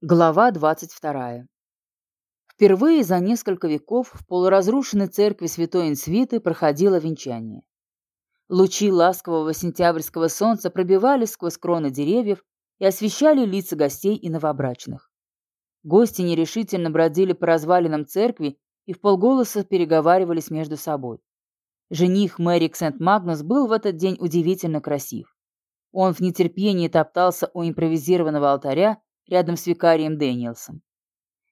Глава 22. Впервые за несколько веков в полуразрушенной церкви Святой Инсвиты проходило венчание. Лучи ласкового сентябрьского солнца пробивались сквозь кроны деревьев и освещали лица гостей и новобрачных. Гости нерешительно бродили по развалинам церкви и в полголоса переговаривались между собой. Жених Мэрик Сент-Магнус был в этот день удивительно красив. Он в нетерпении топтался у импровизированного алтаря, рядом с викарием Дэниелсом.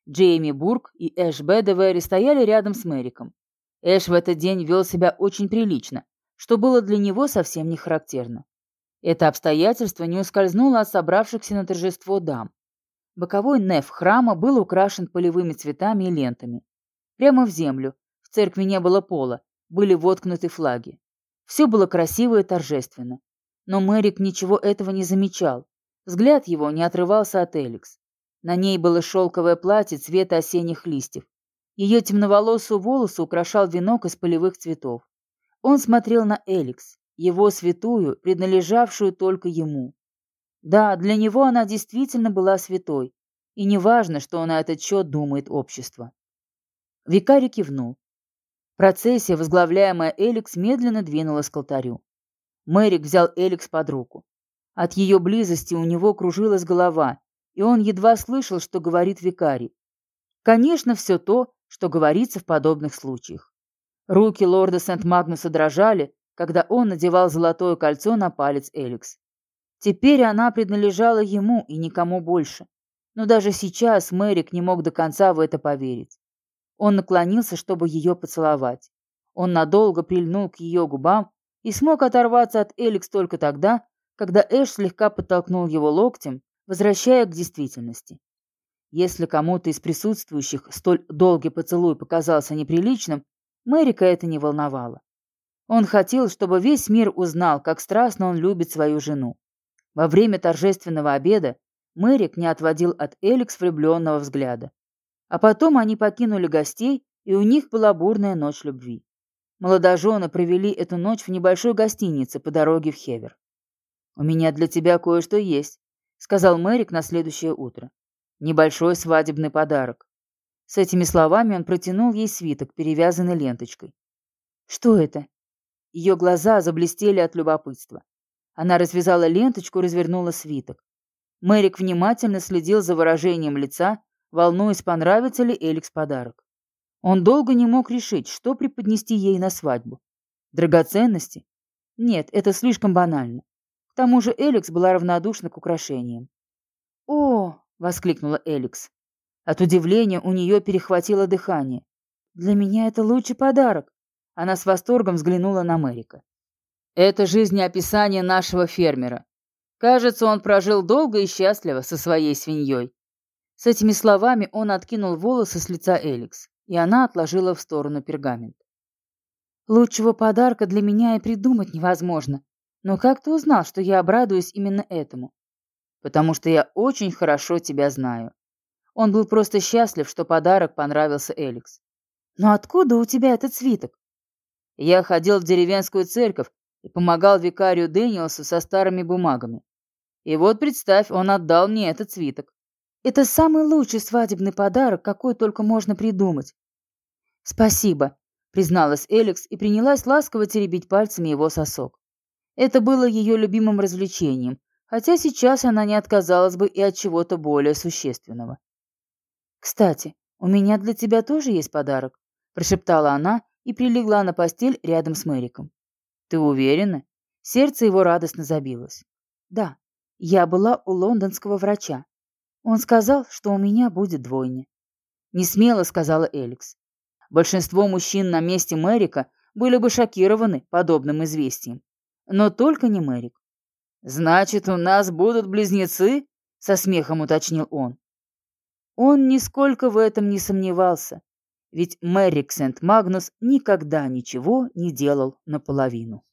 Джейми Бург и Эш Бедевери стояли рядом с Мэриком. Эш в этот день вел себя очень прилично, что было для него совсем не характерно. Это обстоятельство не ускользнуло от собравшихся на торжество дам. Боковой неф храма был украшен полевыми цветами и лентами. Прямо в землю, в церкви не было пола, были воткнуты флаги. Все было красиво и торжественно. Но Мэрик ничего этого не замечал. Взгляд его не отрывался от Эликс. На ней было шелковое платье цвета осенних листьев. Ее темноволосую волосы украшал венок из полевых цветов. Он смотрел на Эликс, его святую, принадлежавшую только ему. Да, для него она действительно была святой, и неважно, что на этот счет думает общество. Викарий кивнул. Процессия, возглавляемая Эликс, медленно двинулась к алтарю. Мэрик взял Эликс под руку. От ее близости у него кружилась голова, и он едва слышал, что говорит викарий. Конечно, все то, что говорится в подобных случаях. Руки лорда Сент-Магнуса дрожали, когда он надевал золотое кольцо на палец Эликс. Теперь она принадлежала ему и никому больше. Но даже сейчас Мэрик не мог до конца в это поверить. Он наклонился, чтобы ее поцеловать. Он надолго прильнул к ее губам и смог оторваться от Эликс только тогда, когда Эш слегка подтолкнул его локтем, возвращая к действительности. Если кому-то из присутствующих столь долгий поцелуй показался неприличным, Мэрика это не волновало. Он хотел, чтобы весь мир узнал, как страстно он любит свою жену. Во время торжественного обеда Мэрик не отводил от Эликс влюбленного взгляда. А потом они покинули гостей, и у них была бурная ночь любви. Молодожены провели эту ночь в небольшой гостинице по дороге в Хевер. «У меня для тебя кое-что есть», — сказал Мэрик на следующее утро. «Небольшой свадебный подарок». С этими словами он протянул ей свиток, перевязанный ленточкой. «Что это?» Ее глаза заблестели от любопытства. Она развязала ленточку, развернула свиток. Мэрик внимательно следил за выражением лица, волнуясь, понравится ли Эликс подарок. Он долго не мог решить, что преподнести ей на свадьбу. Драгоценности? Нет, это слишком банально. К тому же Эликс была равнодушна к украшениям. «О!» — воскликнула Эликс. От удивления у нее перехватило дыхание. «Для меня это лучший подарок!» Она с восторгом взглянула на Мэрика. «Это жизнеописание нашего фермера. Кажется, он прожил долго и счастливо со своей свиньей». С этими словами он откинул волосы с лица Эликс, и она отложила в сторону пергамент. «Лучшего подарка для меня и придумать невозможно», но как ты узнал, что я обрадуюсь именно этому? Потому что я очень хорошо тебя знаю. Он был просто счастлив, что подарок понравился Эликс. Но откуда у тебя этот свиток? Я ходил в деревенскую церковь и помогал викарию Дэниелсу со старыми бумагами. И вот представь, он отдал мне этот свиток. Это самый лучший свадебный подарок, какой только можно придумать. Спасибо, призналась Эликс и принялась ласково теребить пальцами его сосок. Это было ее любимым развлечением, хотя сейчас она не отказалась бы и от чего-то более существенного. «Кстати, у меня для тебя тоже есть подарок», – прошептала она и прилегла на постель рядом с Мэриком. «Ты уверена?» Сердце его радостно забилось. «Да, я была у лондонского врача. Он сказал, что у меня будет двойня». «Не сказала Эликс. Большинство мужчин на месте Мэрика были бы шокированы подобным известием но только не Мэрик. «Значит, у нас будут близнецы?» — со смехом уточнил он. Он нисколько в этом не сомневался, ведь Мэрик Сент-Магнус никогда ничего не делал наполовину.